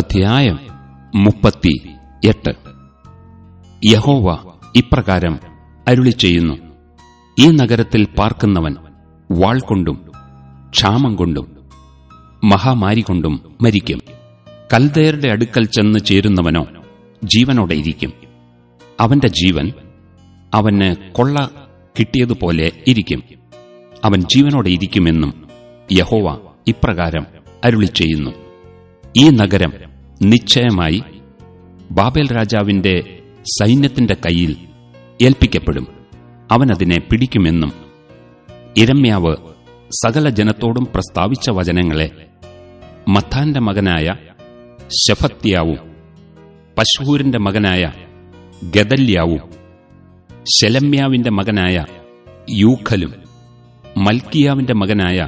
അധ്യായം മുപ്പത്തി എട്ട്. യഹോവ ഇപ്രകാരം അരുളി ചെയ്യുന്നു. ഈ നഗരത്തിൽ പാർക്കുന്നവൻ വാൾ കൊണ്ടും ക്ഷാമം കൊണ്ടും മഹാമാരി കൊണ്ടും മരിക്കും. കൽദയരുടെ അടുക്കൽ ചെന്ന് ചേരുന്നവനോ ജീവനോടെ ഇരിക്കും. അവന്റെ ജീവൻ അവന് കൊള്ള കിട്ടിയതുപോലെ ഇരിക്കും. അവൻ ജീവനോടെ ഇരിക്കുമെന്നും യഹോവ ഇപ്രകാരം അരുളി ചെയ്യുന്നു. ഈ നഗരം നിശ്ചയമായി ബാബേൽ രാജാവിന്റെ സൈന്യത്തിന്റെ കയ്യിൽ ഏൽപ്പിക്കപ്പെടും. അവനതിനെ പിടിക്കുമെന്നും ഇരമ്യാവ് സകല ജനത്തോടും പ്രസ്താവിച്ച വചനങ്ങളെ മത്താന്റെ മകനായ ശഫത്യാവും പശൂരിന്റെ മകനായ ഗദല്യാവും ശെലമ്യാവിന്റെ മകനായ യൂഖലും മൽക്കിയാവിന്റെ മകനായ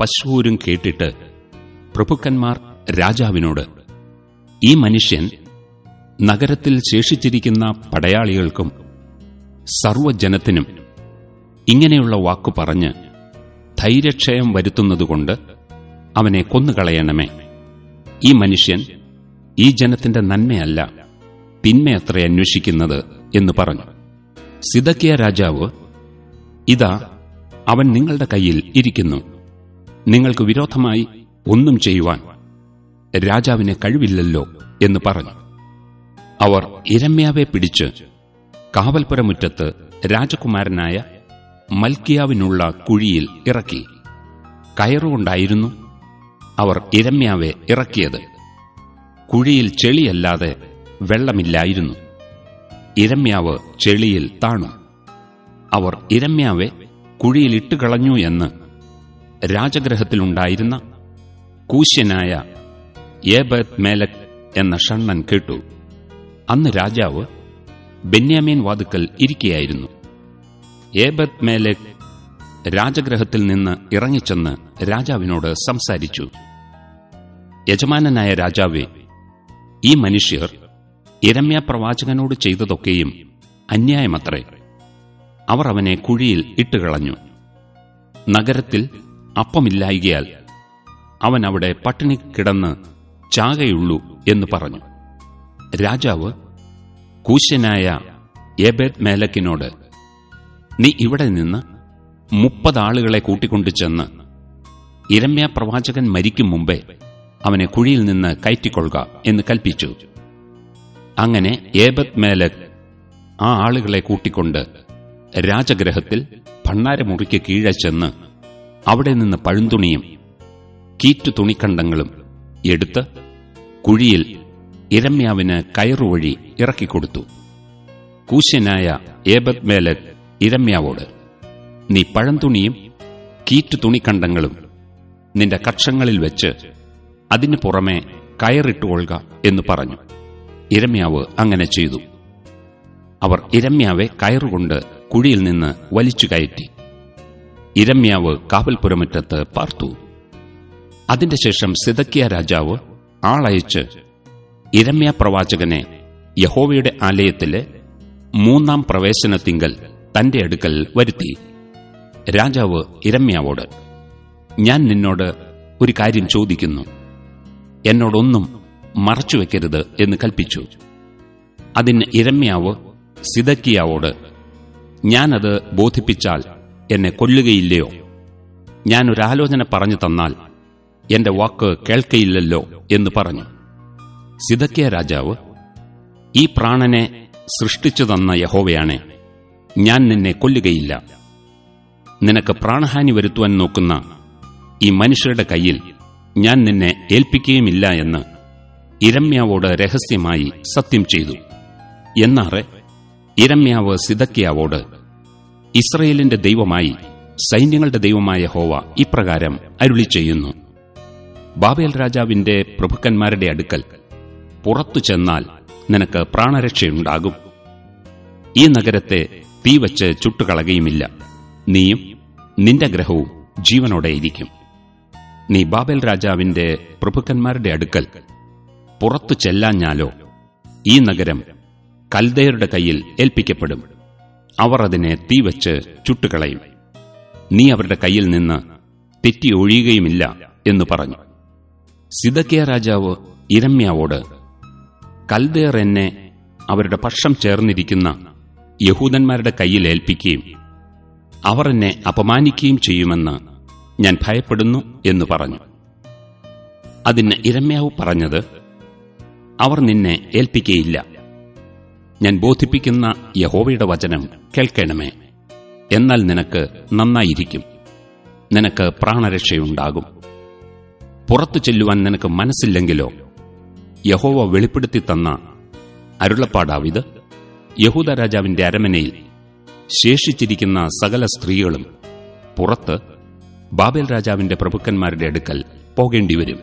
പശൂരും കേട്ടിട്ട് പ്രഭുക്കന്മാർ രാജാവിനോട് ഈ മനുഷ്യൻ നഗരത്തിൽ ശേഷിച്ചിരിക്കുന്ന പടയാളികൾക്കും സർവജനത്തിനും ഇങ്ങനെയുള്ള വാക്കു പറഞ്ഞ് ധൈര്യക്ഷയം വരുത്തുന്നതുകൊണ്ട് അവനെ കൊന്നുകളയണമേ. ഈ മനുഷ്യൻ ഈ ജനത്തിന്റെ നന്മയല്ല തിന്മയത്ര അന്വേഷിക്കുന്നത് എന്ന് പറഞ്ഞു. സിദക്കിയ രാജാവ് ഇതാ അവൻ നിങ്ങളുടെ കയ്യിൽ ഇരിക്കുന്നു. നിങ്ങൾക്ക് വിരോധമായി ഒന്നും ചെയ്യുവാൻ രാജാവിന് കഴിവില്ലല്ലോ എന്ന് പറഞ്ഞു. അവർ ഇരമ്യാവെ പിടിച്ച് കാവൽപുരമുറ്റത്ത് രാജകുമാരനായ മൽക്കിയാവിനുള്ള കുഴിയിൽ ഇറക്കി. കയറുകൊണ്ടായിരുന്നു അവർ ഇരമ്യാവെ ഇറക്കിയത്. കുഴിയിൽ ചെളിയല്ലാതെ വെള്ളമില്ലായിരുന്നു. ഇരമ്യാവ് ചെളിയിൽ താണു. അവർ ഇരമ്യാവെ കുഴിയിൽ ഇട്ടുകളഞ്ഞു എന്ന് രാജഗ്രഹത്തിലുണ്ടായിരുന്ന കൂശ്യനായ ഏബത് മേലക് എന്ന ഷണ്ണൻ കേട്ടു. അന്ന് രാജാവ് ബെന്യാമീൻ വാതുക്കൽ ഇരിക്കുകയായിരുന്നു ഏബത് മേലക് രാജഗ്രഹത്തിൽ നിന്ന് ഇറങ്ങിച്ചെന്ന് രാജാവിനോട് സംസാരിച്ചു. യജമാനനായ രാജാവെ ഈ മനുഷ്യർ ഇരമ്യ പ്രവാചകനോട് ചെയ്തതൊക്കെയും അന്യായമത്രേ. അവർ അവനെ കുഴിയിൽ ഇട്ടുകളഞ്ഞു. നഗരത്തിൽ അപ്പമില്ലായികയാൽ അവൻ അവിടെ പട്ടിണി കിടന്ന് ചാകയുള്ളൂ എന്ന് പറഞ്ഞു. രാജാവ് കൂശനായ എബേദ് മേലക്കിനോട് നീ ഇവിടെ നിന്ന് മുപ്പതാളുകളെ കൂട്ടിക്കൊണ്ടു ചെന്ന് ഇരമ്യ പ്രവാചകൻ മരിക്കും മുമ്പേ അവനെ കുഴിയിൽ നിന്ന് കയറ്റിക്കൊള്ളുക എന്ന് കൽപ്പിച്ചു. അങ്ങനെ ഏബത് മേലക് ആ ആളുകളെ കൂട്ടിക്കൊണ്ട് രാജഗ്രഹത്തിൽ ഭണ്ണാരമുറിക്ക് കീഴെ ചെന്ന് അവിടെ നിന്ന് പഴുന്തുണിയും കീറ്റു തുണിക്കണ്ടങ്ങളും എടുത്ത് കുഴിയിൽ ഇരമ്യാവിന് കയറുവഴി ഇറക്കിക്കൊടുത്തു. കൂശ്യനായ ഏബത് മേലക് ഇരമ്യാവോട് നീ പഴംതുണിയും കീറ്റു തുണിക്കണ്ടങ്ങളും നിന്റെ കക്ഷങ്ങളിൽ വെച്ച് അതിനു പുറമെ കയറിട്ടുകൊള്ളുക എന്ന് പറഞ്ഞു. ഇരമ്യാവ് അങ്ങനെ ചെയ്തു. അവർ ഇരമ്യാവെ കയറുകൊണ്ട് കുഴിയിൽ നിന്ന് വലിച്ചു കയറ്റി. ഇരമ്യാവ് കാവൽപുരമുറ്റത്ത് പാർത്തു. അതിന്റെ ശേഷം സിതക്കിയ രാജാവ് ആളയച്ച്. ഇരമ്യ പ്രവാചകനെ യഹോവയുടെ ആലയത്തിലെ മൂന്നാം പ്രവേശനത്തിങ്കൽ തന്റെ അടുക്കൽ വരുത്തി. രാജാവ് ഇരമ്യാവോട് ഞാൻ നിന്നോട് ഒരു കാര്യം ചോദിക്കുന്നു. എന്നോടൊന്നും മറച്ചുവെക്കരുത് എന്ന് കൽപ്പിച്ചു. അതിന് ഇരമ്യാവ് സിതക്കിയാവോട് ഞാനത് ബോധിപ്പിച്ചാൽ എന്നെ കൊല്ലുകയില്ലയോ? ഞാനൊരാലോചന പറഞ്ഞു തന്നാൽ എന്റെ വാക്ക് കേൾക്കയില്ലല്ലോ എന്ന് പറഞ്ഞു. സിദക്കിയ രാജാവ് ഈ പ്രാണനെ സൃഷ്ടിച്ചു തന്ന യഹോവയാണെ ഞാൻ നിന്നെ കൊല്ലുകയില്ല. നിനക്ക് പ്രാണഹാനി വരുത്തുവാൻ നോക്കുന്ന ഈ മനുഷ്യരുടെ കയ്യിൽ ഞാൻ നിന്നെ ഏൽപ്പിക്കുകയുമില്ല എന്ന് ഇരമ്യാവോട് രഹസ്യമായി സത്യം ചെയ്തു. എന്നാറെ ഇരമ്യാവ് സിദക്കിയാവോട് ഇസ്രയേലിന്റെ ദൈവമായി സൈന്യങ്ങളുടെ ദൈവമായ ഹോവ ഇപ്രകാരം അരുളി ചെയ്യുന്നു ബാബേൽ രാജാവിന്റെ പ്രഭുക്കന്മാരുടെ അടുക്കൽ പുറത്തു ചെന്നാൽ നിനക്ക് പ്രാണരക്ഷയുണ്ടാകും. ഈ നഗരത്തെ തീവച്ച് ചുട്ടുകളകയുമില്ല. നീയും നിന്റെ ഗ്രഹവും ജീവനോടെയിരിക്കും നീ ബാബേൽ രാജാവിന്റെ പ്രഭുക്കന്മാരുടെ അടുക്കൽ പുറത്തു ചെല്ലാഞ്ഞാലോ ഈ നഗരം കൽദയരുടെ കയ്യിൽ ഏൽപ്പിക്കപ്പെടും. അവർ അതിനെ തീവച്ച് ചുട്ടുകളയും. നീ അവരുടെ കയ്യിൽ നിന്ന് തെറ്റി ഒഴിയുകയുമില്ല എന്ന് പറഞ്ഞു. സിദക്കിയ രാജാവ് ഇരമ്യാവോട് കൽദേർ എന്നെ അവരുടെ പക്ഷം ചേർന്നിരിക്കുന്ന യഹൂദന്മാരുടെ കയ്യിൽ ഏൽപ്പിക്കുകയും അവർ എന്നെ അപമാനിക്കുകയും ചെയ്യുമെന്ന് ഞാൻ ഭയപ്പെടുന്നു എന്ന് പറഞ്ഞു. അതിന് ഇരമ്യാവ് പറഞ്ഞത് അവർ നിന്നെ ഏൽപ്പിക്കയില്ല. ഞാൻ ബോധിപ്പിക്കുന്ന യഹോവയുടെ വചനം കേൾക്കണമേ. എന്നാൽ നിനക്ക് നന്നായിരിക്കും. നിനക്ക് പ്രാണരക്ഷയുണ്ടാകും. പുറത്തു ചെല്ലുവാൻ നിനക്ക് മനസ്സില്ലെങ്കിലോ? യഹോവ വെളിപ്പെടുത്തി തന്ന അരുളപ്പാടാവിത്. യഹൂദ രാജാവിന്റെ അരമനയിൽ ശേഷിച്ചിരിക്കുന്ന സകല സ്ത്രീകളും പുറത്ത് ബാബേൽ രാജാവിന്റെ പ്രഭുക്കന്മാരുടെ അടുക്കൽ പോകേണ്ടിവരും.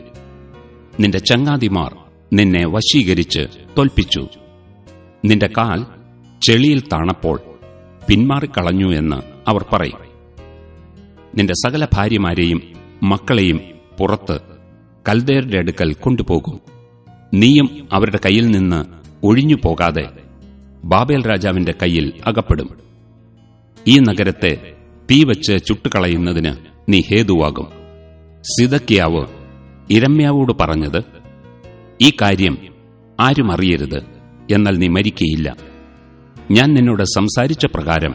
നിന്റെ ചങ്ങാതിമാർ നിന്നെ വശീകരിച്ച് തോൽപ്പിച്ചു. നിന്റെ കാൽ ചെളിയിൽ താണപ്പോൾ പിന്മാറിക്കളഞ്ഞു എന്ന് അവർ പറയും. നിന്റെ സകല ഭാര്യമാരെയും മക്കളെയും പുറത്ത് കൽദേരുടെ അടുക്കൽ കൊണ്ടുപോകും. നീയും അവരുടെ കയ്യിൽ നിന്ന് ഒഴിഞ്ഞു പോകാതെ ബാബേൽ രാജാവിന്റെ കയ്യിൽ അകപ്പെടും. ഈ നഗരത്തെ തീ വച്ച് ചുട്ടുകളയുന്നതിന് നീ ഹേതുവാകും. സിതക്കിയാവ് ഇരമ്യാവോട് പറഞ്ഞത് ഈ കാര്യം ആരും അറിയരുത് എന്നാൽ നീ മരിക്കയില്ല. ഞാൻ നിന്നോട് സംസാരിച്ച പ്രകാരം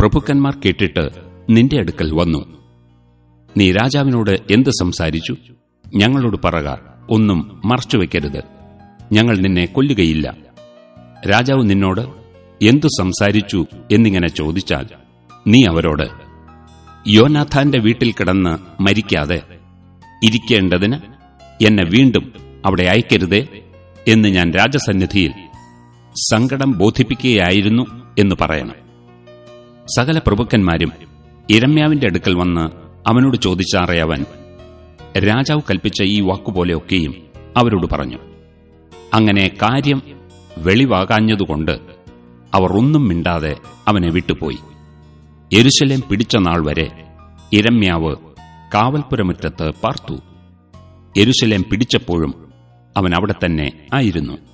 പ്രഭുക്കന്മാർ കേട്ടിട്ട് നിന്റെ അടുക്കൽ വന്നു. നീ രാജാവിനോട് എന്ത് സംസാരിച്ചു? ഞങ്ങളോട് പറക ഒന്നും മറച്ചുവെക്കരുത് ഞങ്ങൾ നിന്നെ കൊല്ലുകയില്ല. രാജാവ് നിന്നോട് എന്തു സംസാരിച്ചു? എന്നിങ്ങനെ ചോദിച്ചാൽ നീ അവരോട് യോനാഥാന്റെ വീട്ടിൽ കിടന്ന് മരിക്കാതെ ഇരിക്കേണ്ടതിന് എന്നെ വീണ്ടും അവിടെ അയക്കരുതേ എന്ന് ഞാൻ രാജസന്നിധിയിൽ സങ്കടം ബോധിപ്പിക്കുകയായിരുന്നു എന്ന് പറയണം. സകല പ്രഭുക്കന്മാരും ഇരമ്യാവിന്റെ അടുക്കൽ വന്ന് അവനോട് ചോദിച്ചാറിയവൻ രാജാവ് കൽപ്പിച്ച ഈ വാക്കുപോലെയൊക്കെയും അവരോട് പറഞ്ഞു. അങ്ങനെ കാര്യം വെളിവാകാഞ്ഞതുകൊണ്ട് അവർ ഒന്നും മിണ്ടാതെ അവനെ വിട്ടുപോയി. എരുശലേം പിടിച്ച നാൾ വരെ ഇരമ്യാവ് കാവൽപുരമുറ്റത്ത് പാർത്തു. എരുശലേം പിടിച്ചപ്പോഴും അവൻ അവിടെ തന്നെ ആയിരുന്നു.